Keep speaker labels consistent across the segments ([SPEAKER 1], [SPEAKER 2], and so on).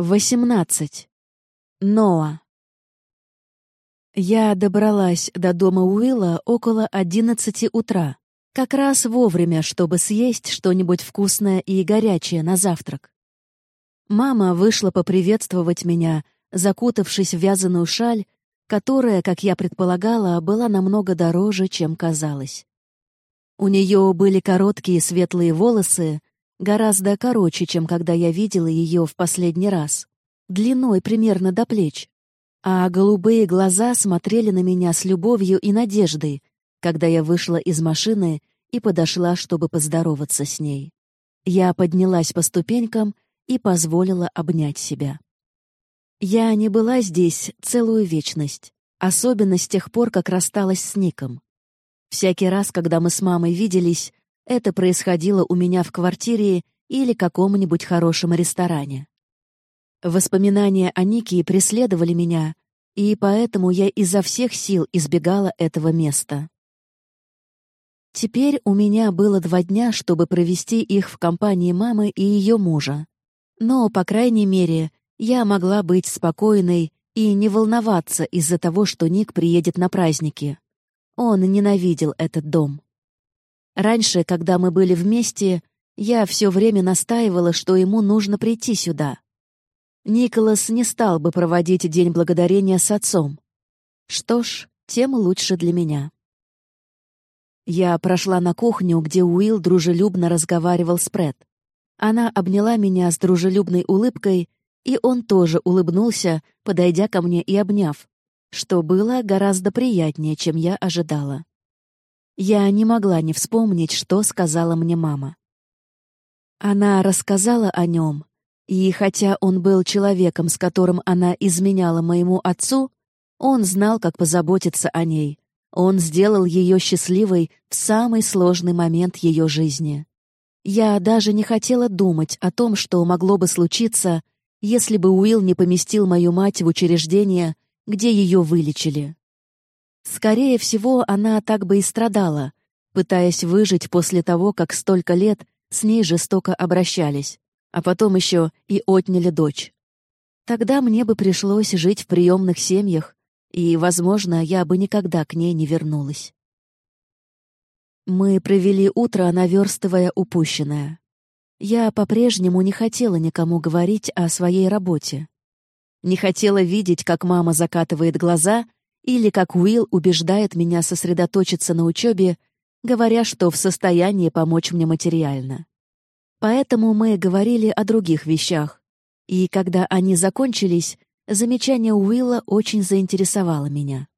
[SPEAKER 1] 18. Ноа. Я добралась до дома Уилла около 11 утра, как раз вовремя, чтобы съесть что-нибудь вкусное и горячее на завтрак. Мама вышла поприветствовать меня, закутавшись в вязаную шаль, которая, как я предполагала, была намного дороже, чем казалось. У нее были короткие светлые волосы, гораздо короче, чем когда я видела ее в последний раз, длиной примерно до плеч. А голубые глаза смотрели на меня с любовью и надеждой, когда я вышла из машины и подошла, чтобы поздороваться с ней. Я поднялась по ступенькам и позволила обнять себя. Я не была здесь целую вечность, особенно с тех пор, как рассталась с Ником. Всякий раз, когда мы с мамой виделись, это происходило у меня в квартире или каком-нибудь хорошем ресторане. Воспоминания о Нике преследовали меня, и поэтому я изо всех сил избегала этого места. Теперь у меня было два дня, чтобы провести их в компании мамы и ее мужа. Но, по крайней мере, я могла быть спокойной и не волноваться из-за того, что Ник приедет на праздники. Он ненавидел этот дом. Раньше, когда мы были вместе, я все время настаивала, что ему нужно прийти сюда. Николас не стал бы проводить День Благодарения с отцом. Что ж, тем лучше для меня. Я прошла на кухню, где Уилл дружелюбно разговаривал с Пред. Она обняла меня с дружелюбной улыбкой, и он тоже улыбнулся, подойдя ко мне и обняв, что было гораздо приятнее, чем я ожидала. Я не могла не вспомнить, что сказала мне мама. Она рассказала о нем, и хотя он был человеком, с которым она изменяла моему отцу, он знал, как позаботиться о ней. Он сделал ее счастливой в самый сложный момент ее жизни. Я даже не хотела думать о том, что могло бы случиться, если бы Уилл не поместил мою мать в учреждение, где ее вылечили. Скорее всего, она так бы и страдала, пытаясь выжить после того, как столько лет с ней жестоко обращались, а потом еще и отняли дочь. Тогда мне бы пришлось жить в приемных семьях, и, возможно, я бы никогда к ней не вернулась. Мы провели утро, наверстывая упущенное. Я по-прежнему не хотела никому говорить о своей работе. Не хотела видеть, как мама закатывает глаза — или как Уилл убеждает меня сосредоточиться на учебе, говоря, что в состоянии помочь мне материально. Поэтому мы говорили о других вещах, и когда они закончились, замечание Уилла очень заинтересовало меня.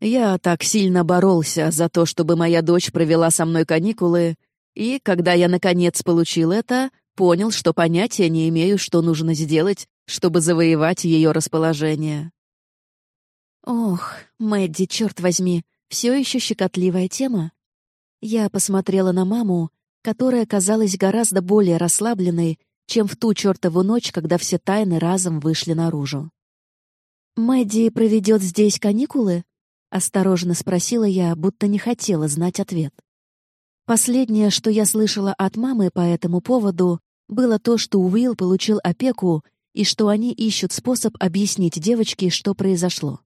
[SPEAKER 1] Я так сильно боролся за то, чтобы моя дочь провела со мной каникулы, и когда я, наконец, получил это, понял, что понятия не имею, что нужно сделать, чтобы завоевать ее расположение. Ох, Мэдди, черт возьми, все еще щекотливая тема. Я посмотрела на маму, которая казалась гораздо более расслабленной, чем в ту чертову ночь, когда все тайны разом вышли наружу. «Мэдди проведет здесь каникулы?» — осторожно спросила я, будто не хотела знать ответ. Последнее, что я слышала от мамы по этому поводу, было то, что Уилл получил опеку и что они ищут способ объяснить девочке, что произошло.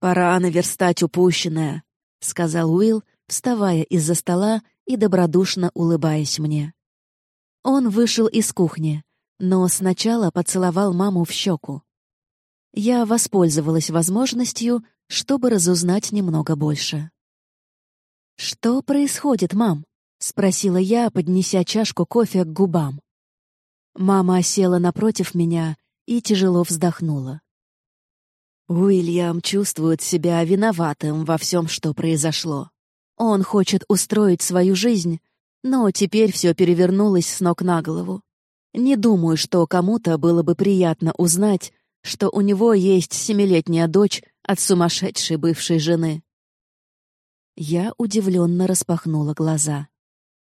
[SPEAKER 1] «Пора наверстать упущенное», — сказал Уилл, вставая из-за стола и добродушно улыбаясь мне. Он вышел из кухни, но сначала поцеловал маму в щеку. Я воспользовалась возможностью, чтобы разузнать немного больше. «Что происходит, мам?» — спросила я, поднеся чашку кофе к губам. Мама села напротив меня и тяжело вздохнула. Уильям чувствует себя виноватым во всем, что произошло. Он хочет устроить свою жизнь, но теперь все перевернулось с ног на голову. Не думаю, что кому-то было бы приятно узнать, что у него есть семилетняя дочь от сумасшедшей бывшей жены. Я удивленно распахнула глаза.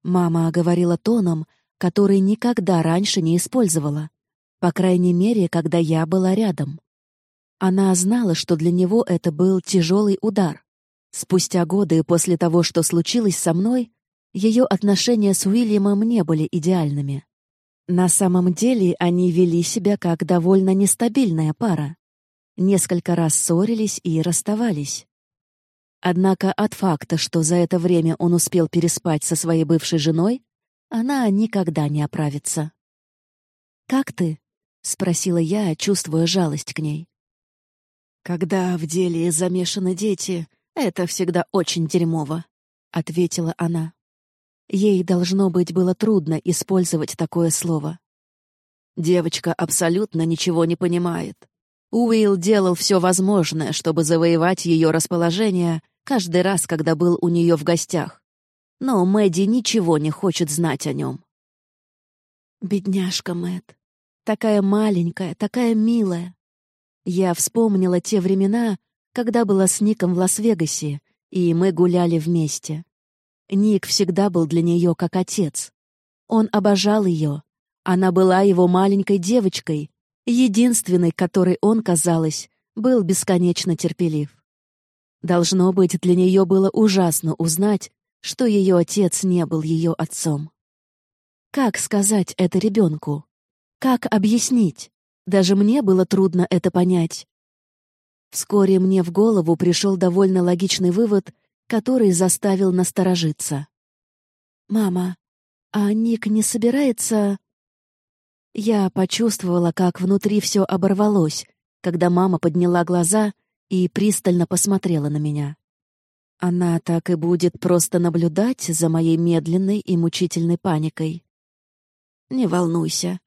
[SPEAKER 1] Мама говорила тоном, который никогда раньше не использовала, по крайней мере, когда я была рядом. Она знала, что для него это был тяжелый удар. Спустя годы после того, что случилось со мной, ее отношения с Уильямом не были идеальными. На самом деле они вели себя как довольно нестабильная пара. Несколько раз ссорились и расставались. Однако от факта, что за это время он успел переспать со своей бывшей женой, она никогда не оправится. «Как ты?» — спросила я, чувствуя жалость к ней. «Когда в деле замешаны дети, это всегда очень дерьмово», — ответила она. Ей, должно быть, было трудно использовать такое слово. Девочка абсолютно ничего не понимает. Уилл делал все возможное, чтобы завоевать ее расположение каждый раз, когда был у нее в гостях. Но Мэдди ничего не хочет знать о нем. Бедняжка Мэт. Такая маленькая, такая милая. Я вспомнила те времена, когда была с Ником в Лас-Вегасе, и мы гуляли вместе. Ник всегда был для нее как отец. Он обожал ее. Она была его маленькой девочкой, единственной, которой он, казалось, был бесконечно терпелив. Должно быть, для нее было ужасно узнать, что ее отец не был ее отцом. Как сказать это ребенку? Как объяснить? Даже мне было трудно это понять. Вскоре мне в голову пришел довольно логичный вывод, который заставил насторожиться. «Мама, а Ник не собирается...» Я почувствовала, как внутри все оборвалось, когда мама подняла глаза и пристально посмотрела на меня. Она так и будет просто наблюдать за моей медленной и мучительной паникой. «Не волнуйся.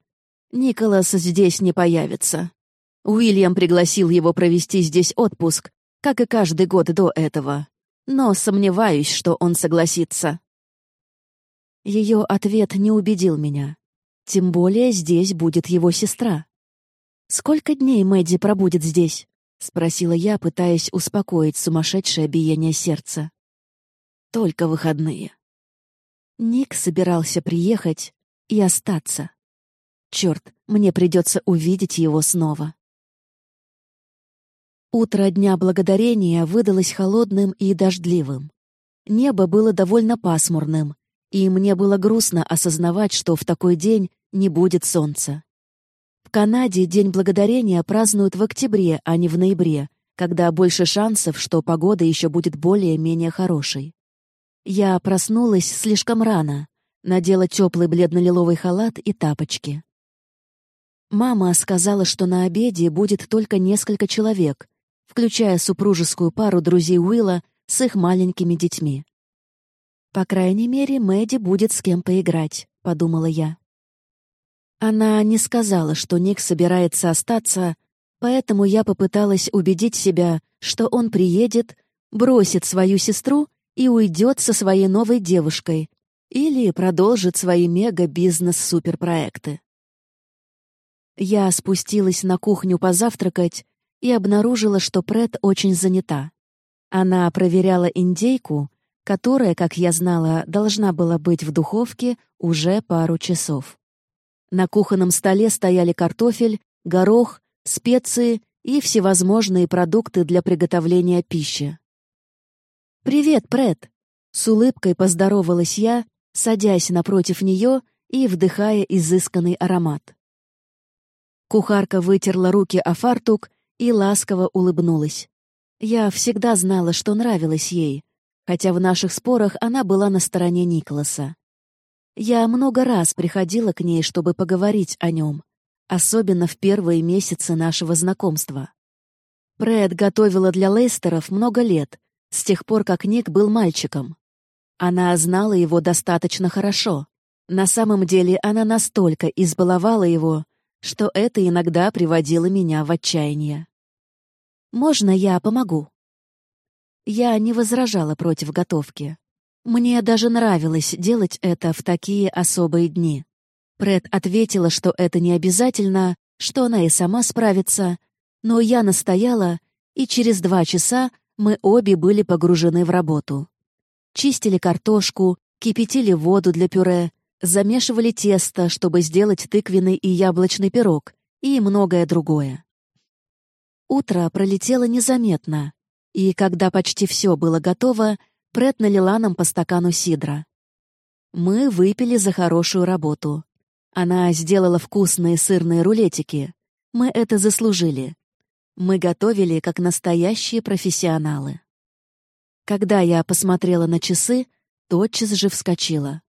[SPEAKER 1] Николас здесь не появится. Уильям пригласил его провести здесь отпуск, как и каждый год до этого но сомневаюсь, что он согласится. Ее ответ не убедил меня. Тем более здесь будет его сестра. «Сколько дней Мэдди пробудет здесь?» — спросила я, пытаясь успокоить сумасшедшее биение сердца. «Только выходные». Ник собирался приехать и остаться. Черт, мне придется увидеть его снова. Утро Дня Благодарения выдалось холодным и дождливым. Небо было довольно пасмурным, и мне было грустно осознавать, что в такой день не будет солнца. В Канаде День Благодарения празднуют в октябре, а не в ноябре, когда больше шансов, что погода еще будет более-менее хорошей. Я проснулась слишком рано, надела теплый бледно-лиловый халат и тапочки. Мама сказала, что на обеде будет только несколько человек, включая супружескую пару друзей Уилла с их маленькими детьми. «По крайней мере, Мэдди будет с кем поиграть», — подумала я. Она не сказала, что Ник собирается остаться, поэтому я попыталась убедить себя, что он приедет, бросит свою сестру и уйдет со своей новой девушкой или продолжит свои мега-бизнес-суперпроекты. Я спустилась на кухню позавтракать и обнаружила, что Прет очень занята. Она проверяла индейку, которая, как я знала, должна была быть в духовке уже пару часов. На кухонном столе стояли картофель, горох, специи и всевозможные продукты для приготовления пищи. «Привет, Прет!» — с улыбкой поздоровалась я, садясь напротив нее и вдыхая изысканный аромат. Кухарка вытерла руки о фартук и ласково улыбнулась. Я всегда знала, что нравилось ей, хотя в наших спорах она была на стороне Николаса. Я много раз приходила к ней, чтобы поговорить о нем, особенно в первые месяцы нашего знакомства. Пред готовила для Лейстеров много лет, с тех пор, как Ник был мальчиком. Она знала его достаточно хорошо. На самом деле она настолько избаловала его, что это иногда приводило меня в отчаяние. Можно я помогу?» Я не возражала против готовки. Мне даже нравилось делать это в такие особые дни. Пред ответила, что это не обязательно, что она и сама справится, но я настояла, и через два часа мы обе были погружены в работу. Чистили картошку, кипятили воду для пюре, замешивали тесто, чтобы сделать тыквенный и яблочный пирог, и многое другое. Утро пролетело незаметно, и когда почти все было готово, Прет налила нам по стакану сидра. Мы выпили за хорошую работу. Она сделала вкусные сырные рулетики. Мы это заслужили. Мы готовили как настоящие профессионалы. Когда я посмотрела на часы, тотчас же вскочила.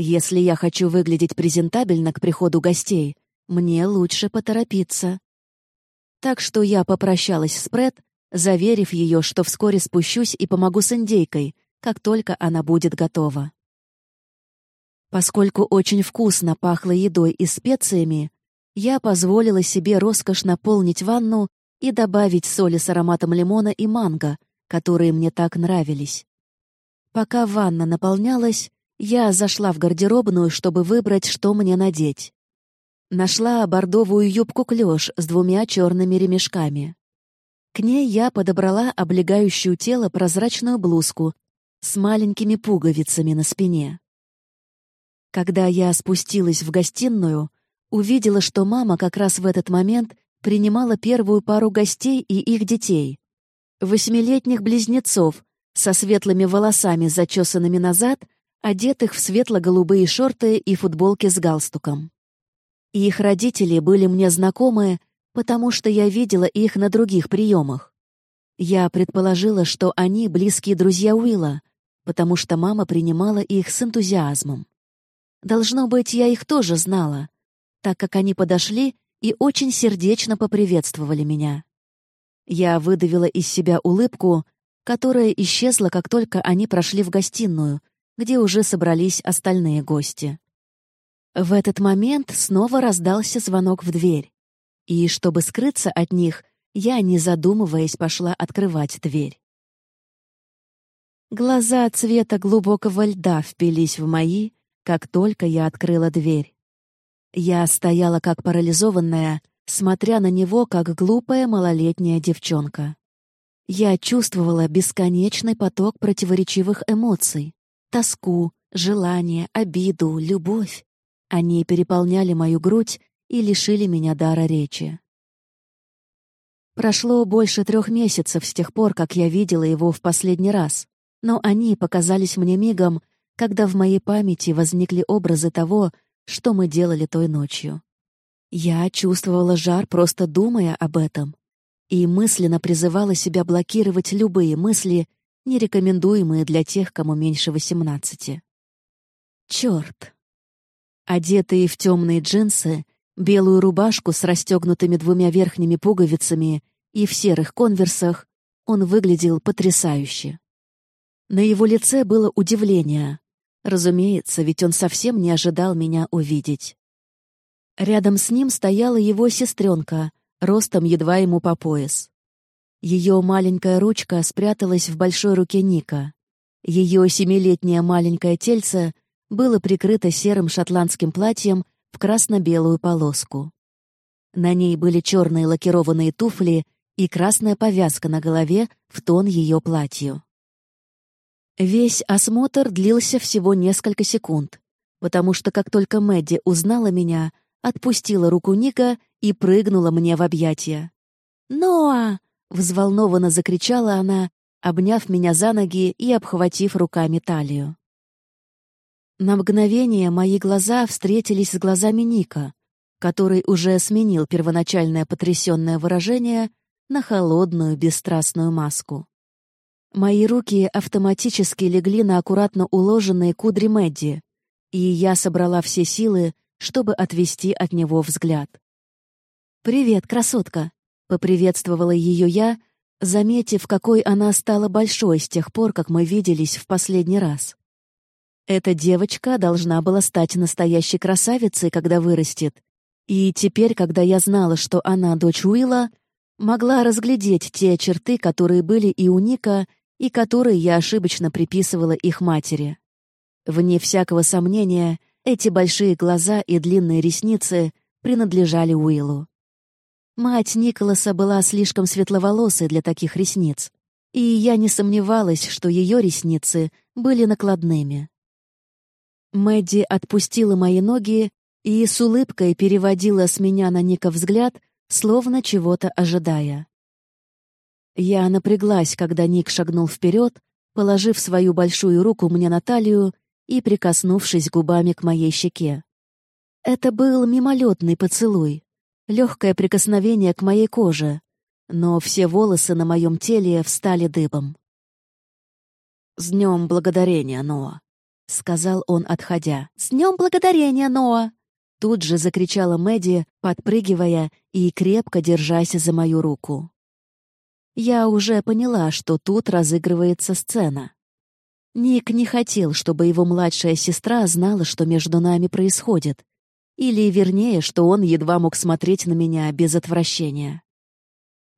[SPEAKER 1] Если я хочу выглядеть презентабельно к приходу гостей, мне лучше поторопиться. Так что я попрощалась с Пред, заверив ее, что вскоре спущусь и помогу с индейкой, как только она будет готова. Поскольку очень вкусно пахло едой и специями, я позволила себе роскошь наполнить ванну и добавить соли с ароматом лимона и манго, которые мне так нравились. Пока ванна наполнялась, я зашла в гардеробную, чтобы выбрать, что мне надеть. Нашла бордовую юбку-клёш с двумя черными ремешками. К ней я подобрала облегающую тело прозрачную блузку с маленькими пуговицами на спине. Когда я спустилась в гостиную, увидела, что мама как раз в этот момент принимала первую пару гостей и их детей. Восьмилетних близнецов со светлыми волосами, зачесанными назад, одетых в светло-голубые шорты и футболки с галстуком. Их родители были мне знакомы, потому что я видела их на других приемах. Я предположила, что они близкие друзья Уилла, потому что мама принимала их с энтузиазмом. Должно быть, я их тоже знала, так как они подошли и очень сердечно поприветствовали меня. Я выдавила из себя улыбку, которая исчезла, как только они прошли в гостиную, где уже собрались остальные гости. В этот момент снова раздался звонок в дверь. И, чтобы скрыться от них, я, не задумываясь, пошла открывать дверь. Глаза цвета глубокого льда впились в мои, как только я открыла дверь. Я стояла как парализованная, смотря на него, как глупая малолетняя девчонка. Я чувствовала бесконечный поток противоречивых эмоций. Тоску, желание, обиду, любовь. Они переполняли мою грудь и лишили меня дара речи. Прошло больше трех месяцев с тех пор, как я видела его в последний раз, но они показались мне мигом, когда в моей памяти возникли образы того, что мы делали той ночью. Я чувствовала жар, просто думая об этом, и мысленно призывала себя блокировать любые мысли, нерекомендуемые для тех, кому меньше восемнадцати. Черт! Одетый в темные джинсы, белую рубашку с расстегнутыми двумя верхними пуговицами и в серых конверсах, он выглядел потрясающе. На его лице было удивление, Разумеется, ведь он совсем не ожидал меня увидеть. Рядом с ним стояла его сестренка, ростом едва ему по пояс. Ее маленькая ручка спряталась в большой руке Ника. Ее семилетнее маленькое тельце было прикрыто серым шотландским платьем в красно-белую полоску. На ней были черные лакированные туфли и красная повязка на голове в тон ее платью. Весь осмотр длился всего несколько секунд, потому что как только Мэдди узнала меня, отпустила руку Ника и прыгнула мне в объятия. «Ноа!» — взволнованно закричала она, обняв меня за ноги и обхватив руками талию. На мгновение мои глаза встретились с глазами Ника, который уже сменил первоначальное потрясенное выражение на холодную бесстрастную маску. Мои руки автоматически легли на аккуратно уложенные кудри Мэдди, и я собрала все силы, чтобы отвести от него взгляд. «Привет, красотка!» — поприветствовала ее я, заметив, какой она стала большой с тех пор, как мы виделись в последний раз. Эта девочка должна была стать настоящей красавицей, когда вырастет, и теперь, когда я знала, что она дочь Уилла, могла разглядеть те черты, которые были и у Ника, и которые я ошибочно приписывала их матери. Вне всякого сомнения, эти большие глаза и длинные ресницы принадлежали Уиллу. Мать Николаса была слишком светловолосой для таких ресниц, и я не сомневалась, что ее ресницы были накладными. Мэдди отпустила мои ноги и с улыбкой переводила с меня на Ника взгляд, словно чего-то ожидая. Я напряглась, когда Ник шагнул вперед, положив свою большую руку мне на талию и прикоснувшись губами к моей щеке. Это был мимолетный поцелуй, легкое прикосновение к моей коже, но все волосы на моем теле встали дыбом.
[SPEAKER 2] «С днем благодарения, Ноа», — сказал он, отходя.
[SPEAKER 1] «С днем благодарения, Ноа!» Тут же закричала Мэдди, подпрыгивая и крепко держась за мою руку. Я уже поняла, что тут разыгрывается сцена. Ник не хотел, чтобы его младшая сестра знала, что между нами происходит, или, вернее, что он едва мог смотреть на меня без отвращения.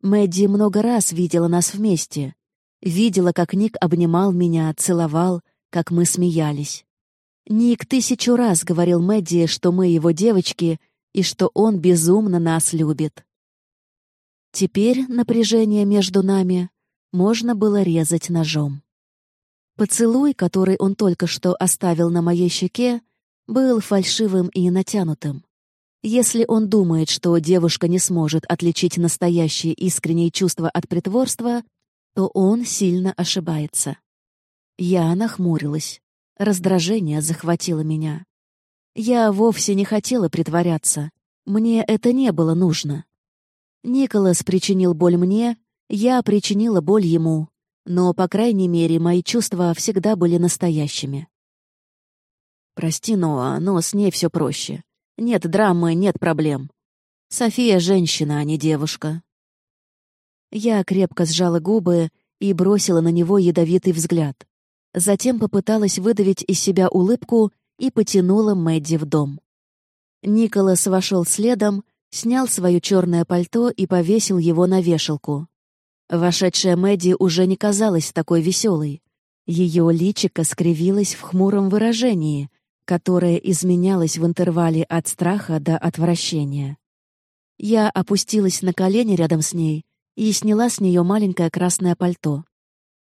[SPEAKER 1] Мэдди много раз видела нас вместе. Видела, как Ник обнимал меня, целовал, как мы смеялись. Ник тысячу раз говорил Мэдди, что мы его девочки и что он безумно нас любит. Теперь напряжение между нами можно было резать ножом. Поцелуй, который он только что оставил на моей щеке, был фальшивым и натянутым. Если он думает, что девушка не сможет отличить настоящие искренние чувства от притворства, то он сильно ошибается. Я нахмурилась. Раздражение захватило меня. Я вовсе не хотела притворяться. Мне это не было нужно. Николас причинил боль мне, я причинила боль ему, но, по крайней мере, мои чувства всегда были настоящими. Прости, Ноа, но с ней все проще. Нет драмы, нет проблем. София — женщина, а не девушка. Я крепко сжала губы и бросила на него ядовитый взгляд. Затем попыталась выдавить из себя улыбку и потянула Мэдди в дом. Николас вошел следом, снял свое черное пальто и повесил его на вешалку. Вошедшая Мэдди уже не казалась такой веселой. Ее личико скривилось в хмуром выражении, которое изменялось в интервале от страха до отвращения. Я опустилась на колени рядом с ней и сняла с нее маленькое красное пальто.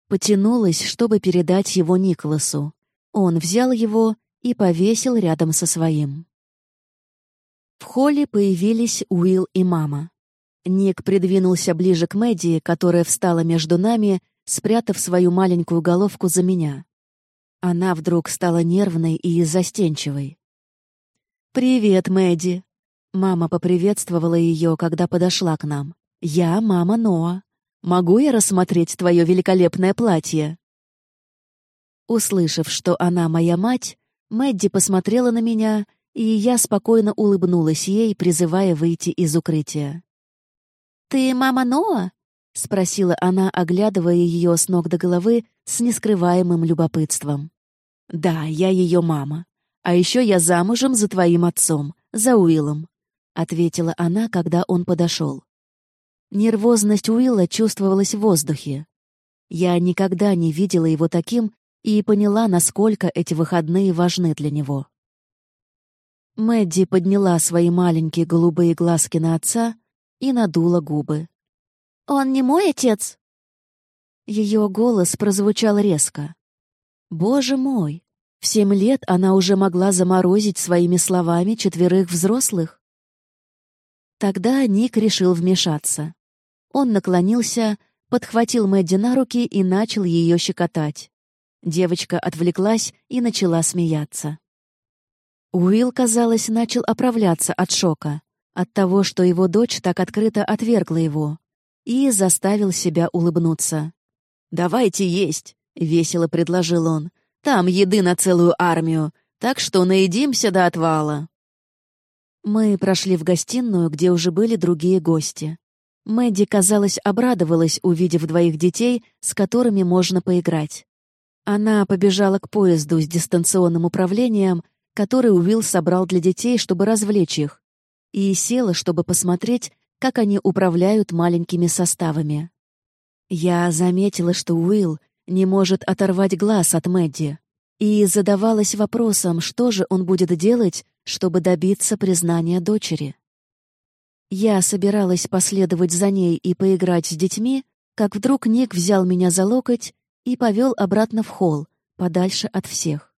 [SPEAKER 1] Потянулась, чтобы передать его Николасу. Он взял его и повесил рядом со своим. В холле появились Уилл и мама. Ник придвинулся ближе к Мэдди, которая встала между нами, спрятав свою маленькую головку за меня. Она вдруг стала нервной и застенчивой. «Привет, Мэдди!» Мама поприветствовала ее, когда подошла к нам. «Я мама Ноа. Могу я рассмотреть твое великолепное платье?» Услышав, что она моя мать, Мэдди посмотрела на меня, и я спокойно улыбнулась ей, призывая выйти из укрытия. «Ты мама Ноа?» — спросила она, оглядывая ее с ног до головы с нескрываемым любопытством. «Да, я ее мама. А еще я замужем за твоим отцом, за Уиллом», — ответила она, когда он подошел. Нервозность Уилла чувствовалась в воздухе. Я никогда не видела его таким и поняла, насколько эти выходные важны для него. Мэдди подняла свои маленькие голубые глазки на отца и надула губы. «Он не мой отец?» Ее голос прозвучал резко. Боже мой! В семь лет она уже могла заморозить своими словами четверых взрослых. Тогда Ник решил вмешаться. Он наклонился, подхватил Мэдди на руки и начал ее щекотать. Девочка отвлеклась и начала смеяться. Уилл, казалось, начал оправляться от шока, от того, что его дочь так открыто отвергла его, и заставил себя улыбнуться. «Давайте есть!» — весело предложил он. «Там еды на целую армию, так что наедимся до отвала». Мы прошли в гостиную, где уже были другие гости. Мэдди, казалось, обрадовалась, увидев двоих детей, с которыми можно поиграть. Она побежала к поезду с дистанционным управлением который Уилл собрал для детей, чтобы развлечь их, и села, чтобы посмотреть, как они управляют маленькими составами. Я заметила, что Уилл не может оторвать глаз от Мэдди, и задавалась вопросом, что же он будет делать, чтобы добиться признания дочери. Я собиралась последовать за ней и поиграть с детьми, как вдруг Ник взял меня за локоть и повел обратно в холл, подальше от всех.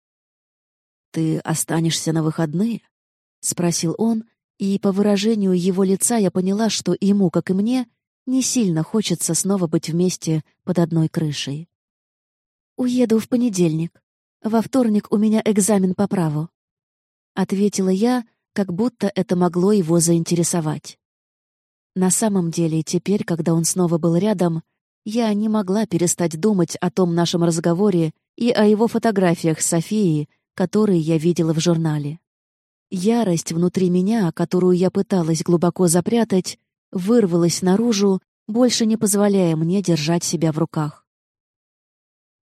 [SPEAKER 1] «Ты останешься на выходные?» — спросил он, и по выражению его лица я поняла, что ему, как и мне, не сильно хочется снова быть вместе под одной крышей. «Уеду в понедельник. Во вторник у меня экзамен по праву», — ответила я, как будто это могло его заинтересовать. На самом деле, теперь, когда он снова был рядом, я не могла перестать думать о том нашем разговоре и о его фотографиях с Софией, которые я видела в журнале. Ярость внутри меня, которую я пыталась глубоко запрятать, вырвалась наружу, больше не позволяя мне держать себя в руках.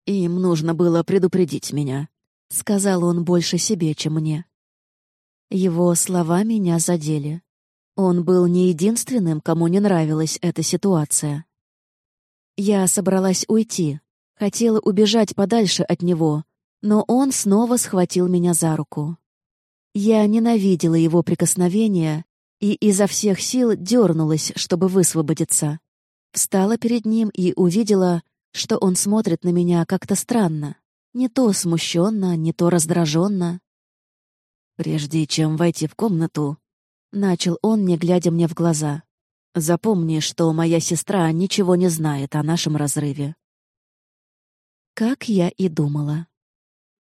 [SPEAKER 1] «Им нужно было предупредить меня», — сказал он больше себе, чем мне. Его слова меня задели. Он был не единственным, кому не нравилась эта ситуация. Я собралась уйти, хотела убежать подальше от него, но он снова схватил меня за руку. Я ненавидела его прикосновения и изо всех сил дернулась, чтобы высвободиться. Встала перед ним и увидела, что он смотрит на меня как-то странно. Не то смущенно, не то раздраженно. «Прежде чем войти в комнату», — начал он, не глядя мне в глаза, «запомни, что моя сестра ничего не знает о нашем разрыве». Как я и думала.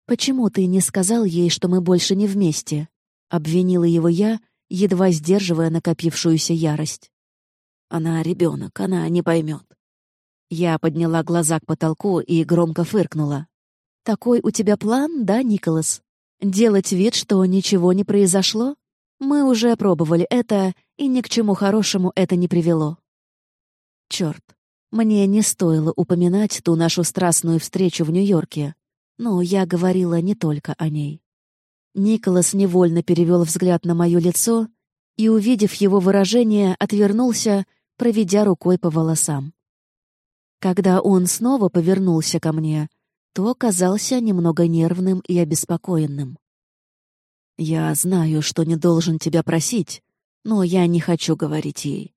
[SPEAKER 1] «Почему ты не сказал ей, что мы больше не вместе?» — обвинила его я, едва сдерживая накопившуюся ярость. «Она ребенок, она не поймет». Я подняла глаза к потолку и громко фыркнула. «Такой у тебя план, да, Николас? Делать вид, что ничего не произошло? Мы уже опробовали это, и ни к чему хорошему это не привело». Черт, мне не стоило упоминать ту нашу страстную встречу в Нью-Йорке, но я говорила не только о ней. Николас невольно перевел взгляд на мое лицо и, увидев его выражение, отвернулся, проведя рукой по волосам. Когда он снова повернулся ко мне, то казался немного нервным и обеспокоенным. «Я знаю, что не должен тебя просить, но я не хочу говорить ей.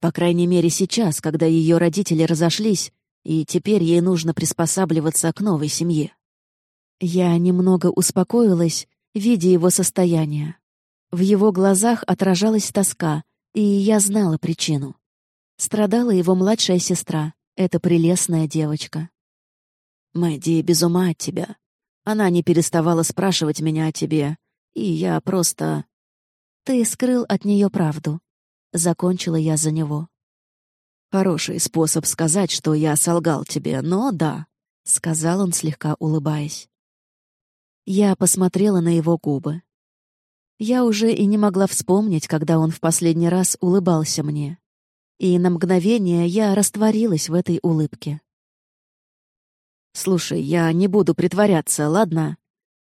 [SPEAKER 1] По крайней мере, сейчас, когда ее родители разошлись, и теперь ей нужно приспосабливаться к новой семье. Я немного успокоилась, видя его состояние. В его глазах отражалась тоска, и я знала причину. Страдала его младшая сестра, эта прелестная девочка. «Мэдди без ума от тебя. Она не переставала спрашивать меня о тебе, и я просто...» «Ты скрыл от нее правду», — закончила я за него. «Хороший способ сказать, что я солгал тебе, но да», — сказал он, слегка улыбаясь. Я посмотрела на его губы. Я уже и не могла вспомнить, когда он в последний раз улыбался мне. И на мгновение я растворилась в этой улыбке. «Слушай, я не буду притворяться, ладно?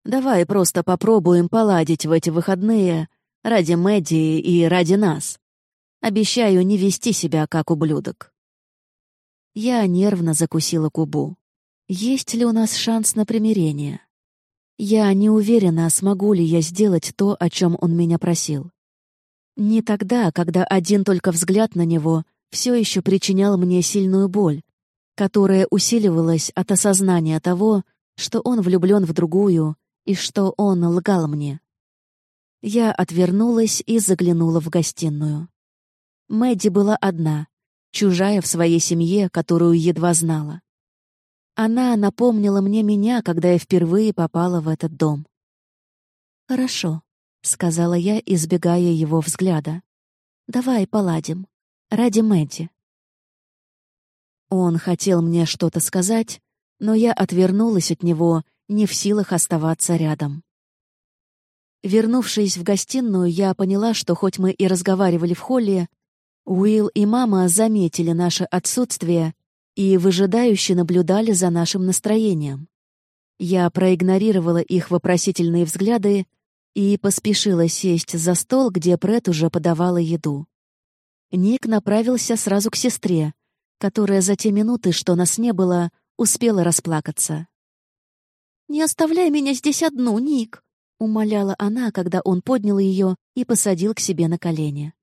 [SPEAKER 1] Давай просто попробуем поладить в эти выходные ради Мэдди и ради нас. Обещаю не вести себя как ублюдок». Я нервно закусила губу. Есть ли у нас шанс на примирение? Я не уверена, смогу ли я сделать то, о чем он меня просил. Не тогда, когда один только взгляд на него все еще причинял мне сильную боль, которая усиливалась от осознания того, что он влюблен в другую и что он лгал мне. Я отвернулась и заглянула в гостиную. Мэдди была одна, чужая в своей семье, которую едва знала. Она напомнила мне меня, когда я впервые попала в этот дом. «Хорошо», — сказала я, избегая его взгляда. «Давай поладим. Ради Мэдди». Он хотел мне что-то сказать, но я отвернулась от него, не в силах оставаться рядом. Вернувшись в гостиную, я поняла, что хоть мы и разговаривали в холле, Уилл и мама заметили наше отсутствие и выжидающе наблюдали за нашим настроением. Я проигнорировала их вопросительные взгляды и поспешила сесть за стол, где Прет уже подавала еду. Ник направился сразу к сестре, которая за те минуты, что нас не было, успела расплакаться. «Не оставляй меня здесь одну, Ник!» — умоляла она, когда он поднял ее и посадил к себе на колени.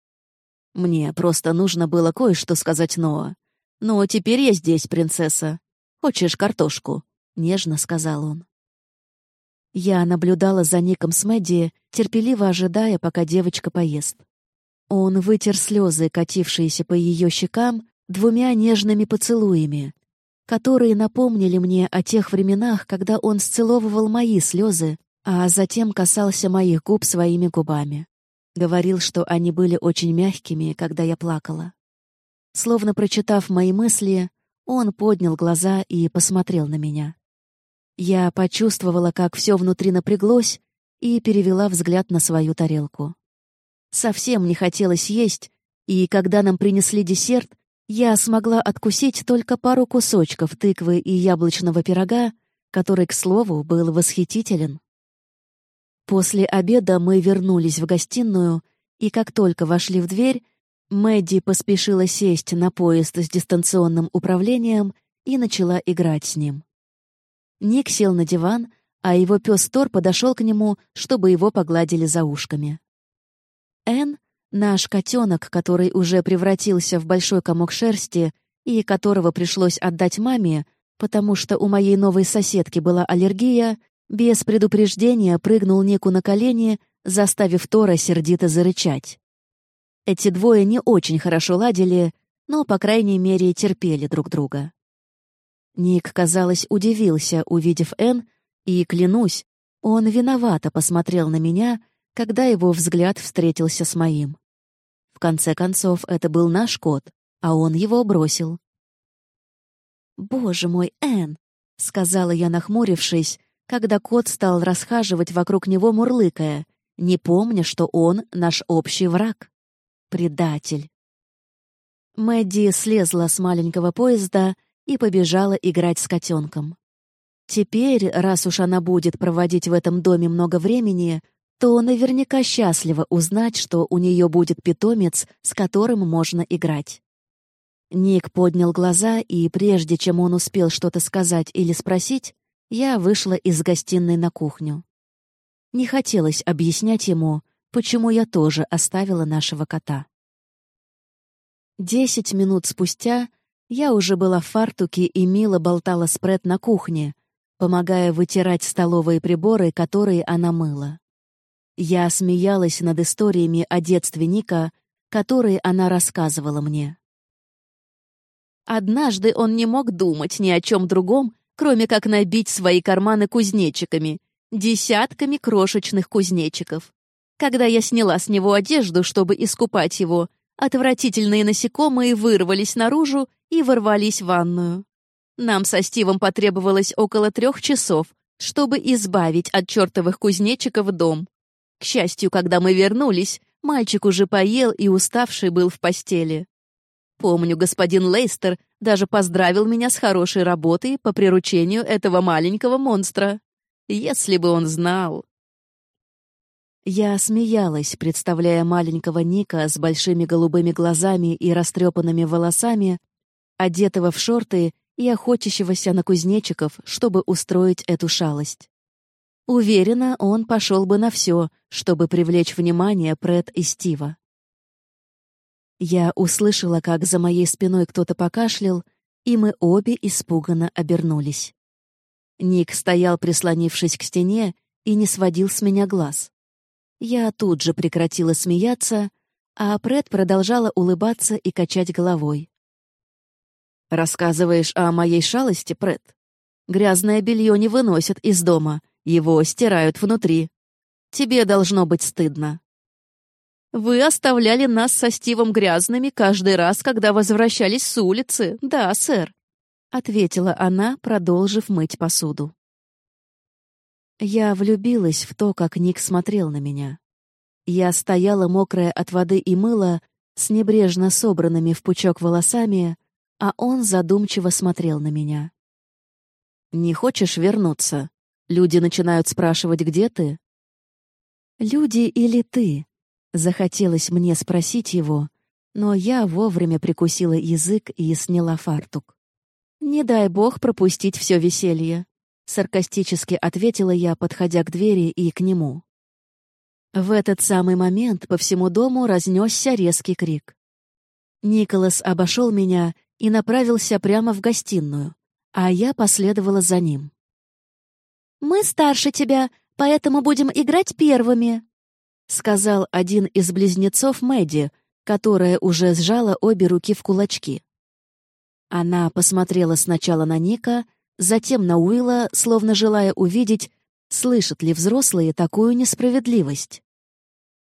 [SPEAKER 1] «Мне просто нужно было кое-что сказать Ноа. «Ну, теперь я здесь, принцесса. Хочешь картошку?» — нежно сказал он. Я наблюдала за Ником с Мэдди, терпеливо ожидая, пока девочка поест. Он вытер слезы, катившиеся по ее щекам, двумя нежными поцелуями, которые напомнили мне о тех временах, когда он сцеловывал мои слезы, а затем касался моих губ своими губами. Говорил, что они были очень мягкими, когда я плакала. Словно прочитав мои мысли, он поднял глаза и посмотрел на меня. Я почувствовала, как все внутри напряглось, и перевела взгляд на свою тарелку. Совсем не хотелось есть, и когда нам принесли десерт, я смогла откусить только пару кусочков тыквы и яблочного пирога, который, к слову, был восхитителен. После обеда мы вернулись в гостиную, и как только вошли в дверь, Мэдди поспешила сесть на поезд с дистанционным управлением и начала играть с ним. Ник сел на диван, а его пес Тор подошел к нему, чтобы его погладили за ушками. Энн, наш котенок, который уже превратился в большой комок шерсти и которого пришлось отдать маме, потому что у моей новой соседки была аллергия, без предупреждения прыгнул Нику на колени, заставив Тора сердито зарычать. Эти двое не очень хорошо ладили, но, по крайней мере, терпели друг друга. Ник, казалось, удивился, увидев Энн, и, клянусь, он виновато посмотрел на меня, когда его взгляд встретился с моим. В конце концов, это был наш кот, а он его бросил. «Боже мой, Энн!» — сказала я, нахмурившись, когда кот стал расхаживать вокруг него, мурлыкая, не помня, что он наш общий враг. Предатель. Мэдди слезла с маленького поезда и побежала играть с котенком. Теперь, раз уж она будет проводить в этом доме много времени, то наверняка счастлива узнать, что у нее будет питомец, с которым можно играть. Ник поднял глаза, и прежде чем он успел что-то сказать или спросить, я вышла из гостиной на кухню. Не хотелось объяснять ему, почему я тоже оставила нашего кота. Десять минут спустя я уже была в фартуке и мило болтала спред на кухне, помогая вытирать столовые приборы, которые она мыла. Я смеялась над историями о детстве Ника, которые она рассказывала мне. Однажды он не мог думать ни о чем другом, кроме как набить свои карманы кузнечиками, десятками крошечных кузнечиков. Когда я сняла с него одежду, чтобы искупать его, отвратительные насекомые вырвались наружу и ворвались в ванную. Нам со Стивом потребовалось около трех часов, чтобы избавить от чертовых кузнечиков дом. К счастью, когда мы вернулись, мальчик уже поел и уставший был в постели. Помню, господин Лейстер даже поздравил меня с хорошей работой по приручению этого маленького монстра. Если бы он знал. Я смеялась, представляя маленького Ника с большими голубыми глазами и растрепанными волосами, одетого в шорты и охотящегося на кузнечиков, чтобы устроить эту шалость. Уверена, он пошел бы на все, чтобы привлечь внимание Пред и Стива. Я услышала, как за моей спиной кто-то покашлял, и мы обе испуганно обернулись. Ник стоял, прислонившись к стене, и не сводил с меня глаз. Я тут же прекратила смеяться, а Пред продолжала улыбаться и качать головой. «Рассказываешь о моей шалости, Пред? Грязное белье не выносят из дома, его стирают внутри. Тебе должно быть стыдно». Вы оставляли нас со Стивом грязными каждый раз, когда возвращались с улицы. Да, сэр», — ответила она, продолжив мыть посуду. Я влюбилась в то, как Ник смотрел на меня. Я стояла мокрая от воды и мыла, с небрежно собранными в пучок волосами, а он задумчиво смотрел на меня. «Не хочешь вернуться? Люди начинают спрашивать, где ты?» «Люди или ты?» Захотелось мне спросить его, но я вовремя прикусила язык и сняла фартук. «Не дай бог пропустить все веселье», — саркастически ответила я, подходя к двери и к нему. В этот самый момент по всему дому разнесся резкий крик. Николас обошел меня и направился прямо в гостиную, а я последовала за ним. «Мы старше тебя, поэтому будем играть первыми», — сказал один из близнецов Мэдди, которая уже сжала обе руки в кулачки. Она посмотрела сначала на Ника, затем на Уилла, словно желая увидеть, слышат ли взрослые такую несправедливость.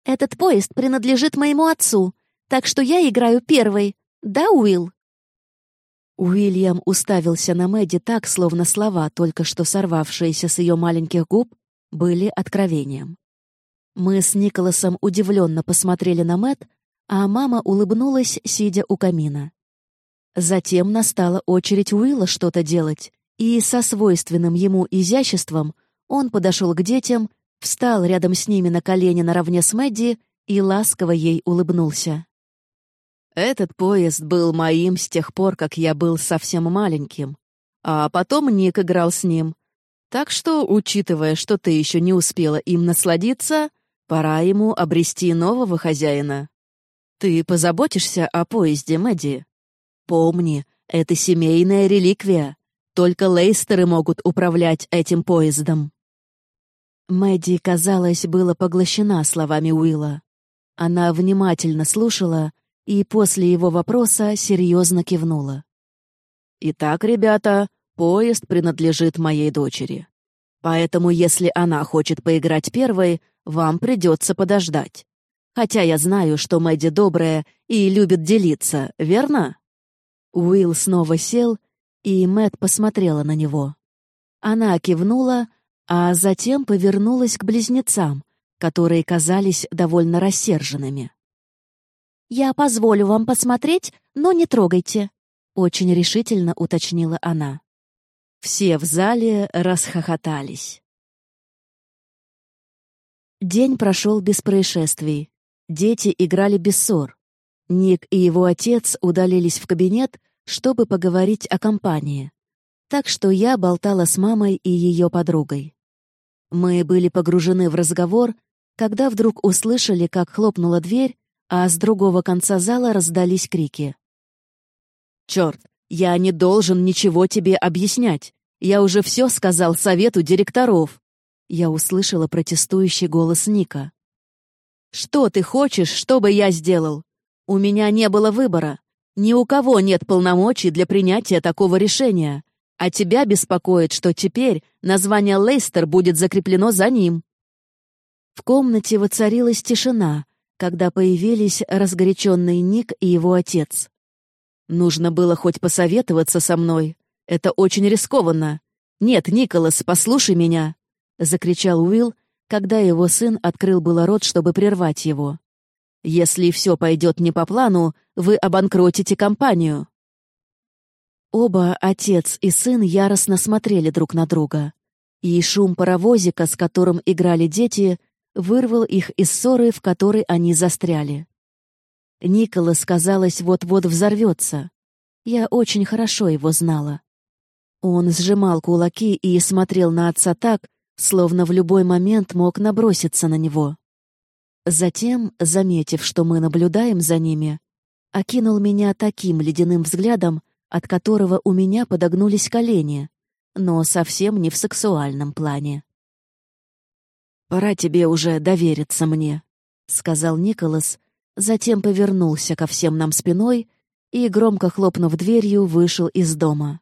[SPEAKER 1] «Этот поезд принадлежит моему отцу, так что я играю первой. Да, Уилл?»
[SPEAKER 2] Уильям уставился на Мэдди так, словно слова, только что сорвавшиеся с ее маленьких губ, были откровением. Мы с Николасом удивленно посмотрели на Мэт, а мама улыбнулась, сидя у камина. Затем настала очередь Уилла что-то делать, и со свойственным ему изяществом он подошел к детям, встал рядом с ними на колени наравне с Мэдди и ласково ей улыбнулся. Этот поезд был моим с тех пор, как я был совсем маленьким. А потом Ник играл с ним. Так что, учитывая, что ты еще не успела им насладиться, пора ему обрести нового хозяина. Ты позаботишься о поезде, Мэдди? Помни, это семейная реликвия. Только Лейстеры могут управлять этим поездом. Мэдди, казалось, была поглощена словами Уилла. Она внимательно слушала, и после его вопроса серьезно кивнула. «Итак, ребята, поезд принадлежит моей дочери. Поэтому, если она хочет поиграть первой, вам придется подождать. Хотя я знаю, что Мэдди добрая и любит делиться, верно?» Уилл снова сел, и Мэт посмотрела на него. Она кивнула, а затем повернулась к близнецам, которые казались довольно рассерженными.
[SPEAKER 1] «Я позволю вам посмотреть, но не трогайте», — очень решительно уточнила она.
[SPEAKER 2] Все в зале расхохотались. День прошел без происшествий. Дети играли без ссор. Ник и его отец удалились в кабинет, чтобы поговорить о компании. Так что я болтала с мамой и ее подругой. Мы были погружены в разговор, когда вдруг услышали, как хлопнула дверь, а с другого конца зала раздались крики. «Черт, я не должен ничего тебе объяснять. Я уже все сказал совету директоров». Я услышала протестующий голос Ника. «Что ты хочешь, чтобы я сделал? У меня не было выбора. Ни у кого нет полномочий для принятия такого решения. А тебя беспокоит, что теперь название Лейстер будет закреплено за ним». В комнате воцарилась тишина, когда появились разгоряченный Ник и его отец. «Нужно было хоть посоветоваться со мной. Это очень рискованно. Нет, Николас, послушай меня!» — закричал Уилл, когда его сын открыл было рот, чтобы прервать его. «Если все пойдет не по плану, вы обанкротите компанию». Оба, отец и сын, яростно смотрели друг на друга. И шум паровозика, с которым играли дети, вырвал их из ссоры, в которой они застряли. Николас, казалось, вот-вот взорвется. Я очень хорошо его знала. Он сжимал кулаки и смотрел на отца так, словно в любой момент мог наброситься на него. Затем, заметив, что мы наблюдаем за ними, окинул меня таким ледяным взглядом, от которого у меня подогнулись колени, но совсем не в сексуальном плане. «Пора тебе уже довериться мне», — сказал Николас, затем повернулся ко всем нам спиной и, громко хлопнув дверью, вышел из дома.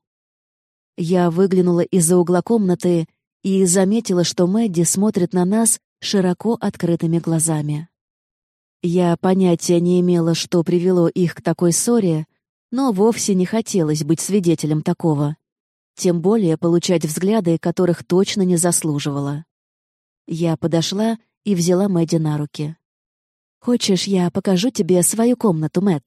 [SPEAKER 2] Я выглянула из-за угла комнаты и заметила, что Мэдди смотрит на нас широко открытыми глазами. Я понятия не имела, что привело их к такой ссоре, но вовсе не хотелось быть свидетелем такого. Тем более получать взгляды, которых точно не заслуживала. Я подошла и взяла Мэдди на руки. «Хочешь, я покажу тебе свою комнату, Мэт?»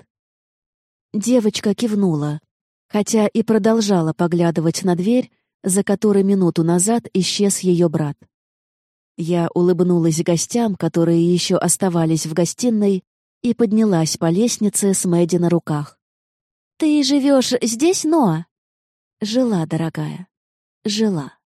[SPEAKER 2] Девочка кивнула, хотя и продолжала поглядывать на дверь, за которой минуту назад исчез ее брат. Я улыбнулась гостям, которые еще оставались в гостиной, и поднялась по лестнице с Мэдди на руках. «Ты живешь здесь, Ноа?» «Жила, дорогая, жила».